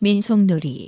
민속놀이.